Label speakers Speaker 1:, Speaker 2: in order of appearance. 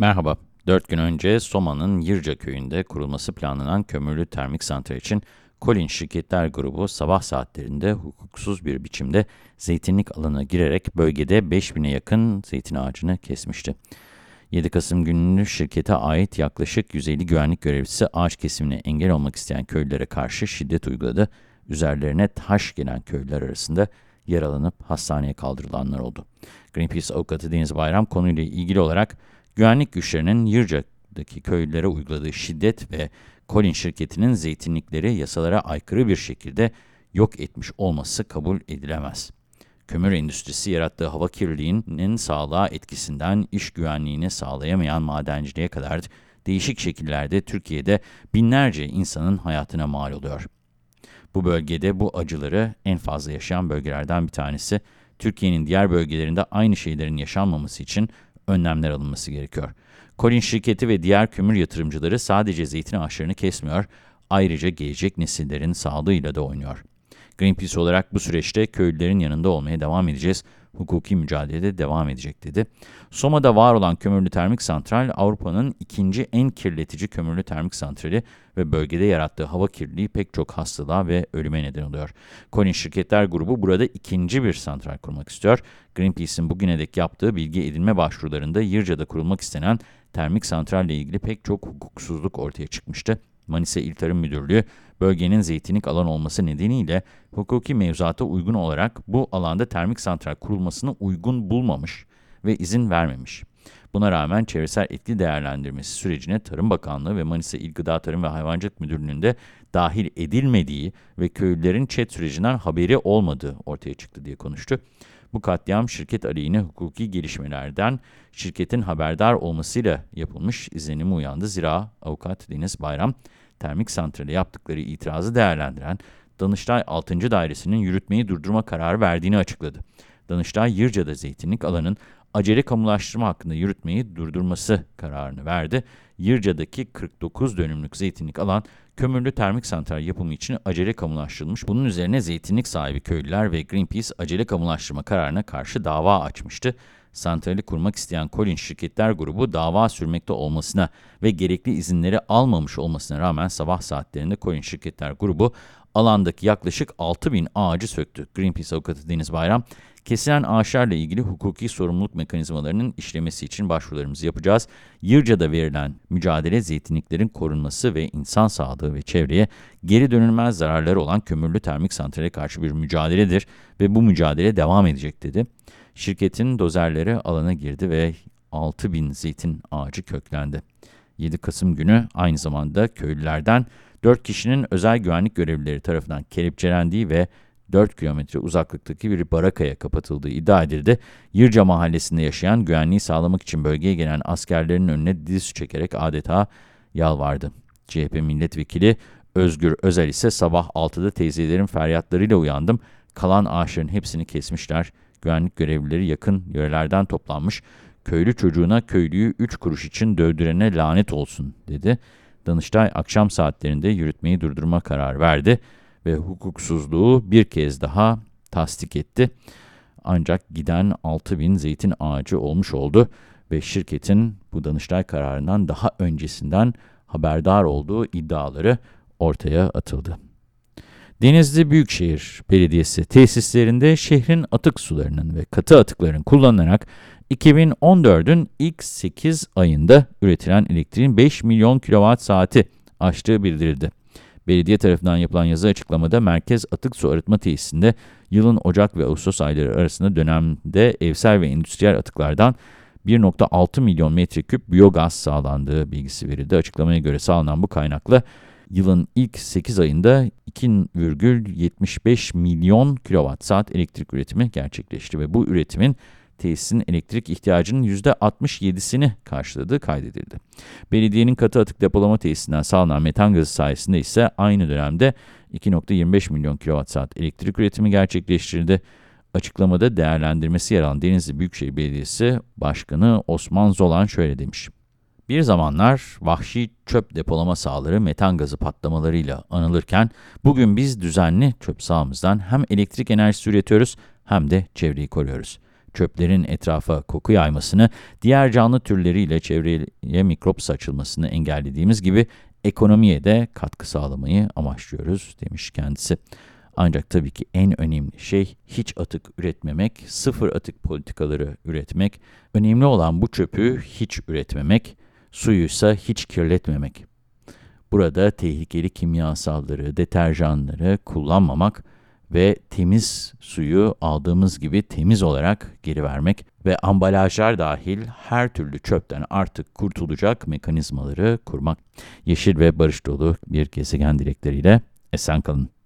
Speaker 1: Merhaba. 4 gün önce Soma'nın Yırca köyünde kurulması planlanan kömürlü termik santral için Colin Şirketler Grubu sabah saatlerinde hukuksuz bir biçimde zeytinlik alanına girerek bölgede 5000'e yakın zeytin ağacını kesmişti. 7 Kasım gününü şirkete ait yaklaşık 150 güvenlik görevlisi ağaç kesimine engel olmak isteyen köylülere karşı şiddet uyguladı. Üzerlerine taş gelen köylüler arasında yaralanıp hastaneye kaldırılanlar oldu. Greenpeace avukatı Deniz Bayram konuyla ilgili olarak güvenlik güçlerinin Yırca'daki köylülere uyguladığı şiddet ve Colin şirketinin zeytinlikleri yasalara aykırı bir şekilde yok etmiş olması kabul edilemez. Kömür endüstrisi yarattığı hava kirliliğinin sağlığa etkisinden iş güvenliğini sağlayamayan madenciliğe kadar değişik şekillerde Türkiye'de binlerce insanın hayatına mal oluyor. Bu bölgede bu acıları en fazla yaşayan bölgelerden bir tanesi. Türkiye'nin diğer bölgelerinde aynı şeylerin yaşanmaması için önlemler alınması gerekiyor. Colin şirketi ve diğer kömür yatırımcıları sadece zeytin ağaçlarını kesmiyor, ayrıca gelecek nesillerin sağlığıyla da oynuyor. Greenpeace olarak bu süreçte köylülerin yanında olmaya devam edeceğiz, hukuki mücadelede devam edecek dedi. Soma'da var olan kömürlü termik santral, Avrupa'nın ikinci en kirletici kömürlü termik santrali ve bölgede yarattığı hava kirliliği pek çok hastalığa ve ölüme neden oluyor. Colin Şirketler Grubu burada ikinci bir santral kurmak istiyor. Greenpeace'in bugüne dek yaptığı bilgi edinme başvurularında Yırca'da kurulmak istenen termik santralle ilgili pek çok hukuksuzluk ortaya çıkmıştı. Manisa İl Tarım Müdürlüğü, bölgenin zeytinlik alan olması nedeniyle hukuki mevzuata uygun olarak bu alanda termik santral kurulmasını uygun bulmamış ve izin vermemiş. Buna rağmen çevresel etki değerlendirmesi sürecine Tarım Bakanlığı ve Manisa İl Gıda Tarım ve Hayvancılık Müdürlüğü'nün de dahil edilmediği ve köylülerin ÇED sürecinden haberi olmadığı ortaya çıktı diye konuştu. Bu katliam şirket aleyhine hukuki gelişmelerden şirketin haberdar olmasıyla yapılmış izlenimi uyandı. Zira avukat Deniz Bayram, termik santrale yaptıkları itirazı değerlendiren Danıştay 6. Dairesi'nin yürütmeyi durdurma kararı verdiğini açıkladı. Danıştay, Yırca'da zeytinlik alanın acele kamulaştırma hakkında yürütmeyi durdurması kararını verdi. Yırca'daki 49 dönümlük zeytinlik alan kömürlü termik santral yapımı için acele kamulaştırılmış. Bunun üzerine zeytinlik sahibi köylüler ve Greenpeace acele kamulaştırma kararına karşı dava açmıştı. Santrali kurmak isteyen Colin Şirketler Grubu dava sürmekte olmasına ve gerekli izinleri almamış olmasına rağmen sabah saatlerinde Colin Şirketler Grubu alandaki yaklaşık 6 bin ağacı söktü. Greenpeace avukatı Deniz Bayram, kesilen ağaçlarla ilgili hukuki sorumluluk mekanizmalarının işlemesi için başvurularımızı yapacağız. Yırca'da verilen mücadele zeytinliklerin korunması ve insan sağlığı ve çevreye geri dönülmez zararları olan kömürlü termik santrale karşı bir mücadeledir ve bu mücadele devam edecek dedi. Şirketin dozerleri alana girdi ve 6 bin zeytin ağacı köklendi. 7 Kasım günü aynı zamanda köylülerden 4 kişinin özel güvenlik görevlileri tarafından kelepçelendiği ve 4 kilometre uzaklıktaki bir barakaya kapatıldığı iddia edildi. Yırca mahallesinde yaşayan güvenliği sağlamak için bölgeye gelen askerlerin önüne diz çekerek adeta yalvardı. CHP milletvekili Özgür Özel ise sabah 6'da teyzelerin feryatlarıyla uyandım. Kalan ağaçların hepsini kesmişler. Güvenlik görevlileri yakın yörelerden toplanmış. Köylü çocuğuna köylüyü 3 kuruş için dövdürene lanet olsun dedi. Danıştay akşam saatlerinde yürütmeyi durdurma kararı verdi ve hukuksuzluğu bir kez daha tasdik etti. Ancak giden 6 bin zeytin ağacı olmuş oldu ve şirketin bu Danıştay kararından daha öncesinden haberdar olduğu iddiaları ortaya atıldı. Denizli Büyükşehir Belediyesi tesislerinde şehrin atık sularının ve katı atıkların kullanılarak 2014'ün ilk 8 ayında üretilen elektriğin 5 milyon kilowatt saati aştığı bildirildi. Belediye tarafından yapılan yazı açıklamada Merkez Atık Su Arıtma Tesisinde yılın Ocak ve Ağustos ayları arasında dönemde evsel ve endüstriyel atıklardan 1.6 milyon metreküp biyogaz sağlandığı bilgisi verildi. Açıklamaya göre sağlanan bu kaynakla yılın ilk 8 ayında 2,75 milyon kilowatt saat elektrik üretimi gerçekleşti ve bu üretimin tesisin elektrik ihtiyacının %67'sini karşıladığı kaydedildi. Belediyenin katı atık depolama tesisinden sağlanan metan gazı sayesinde ise aynı dönemde 2.25 milyon kWh elektrik üretimi gerçekleştirildi. Açıklamada değerlendirmesi yer alan Denizli Büyükşehir Belediyesi Başkanı Osman Zolan şöyle demiş. Bir zamanlar vahşi çöp depolama sahaları metan gazı patlamalarıyla anılırken, bugün biz düzenli çöp sahamızdan hem elektrik enerjisi üretiyoruz hem de çevreyi koruyoruz. Çöplerin etrafa koku yaymasını, diğer canlı türleriyle çevreye mikrop saçılmasını engellediğimiz gibi ekonomiye de katkı sağlamayı amaçlıyoruz demiş kendisi. Ancak tabii ki en önemli şey hiç atık üretmemek, sıfır atık politikaları üretmek. Önemli olan bu çöpü hiç üretmemek, suyuysa hiç kirletmemek. Burada tehlikeli kimyasalları, deterjanları kullanmamak ve temiz suyu aldığımız gibi temiz olarak geri vermek ve ambalajlar dahil her türlü çöpten artık kurtulacak mekanizmaları kurmak. Yeşil ve barış dolu bir gezegen dilekleriyle esen kalın.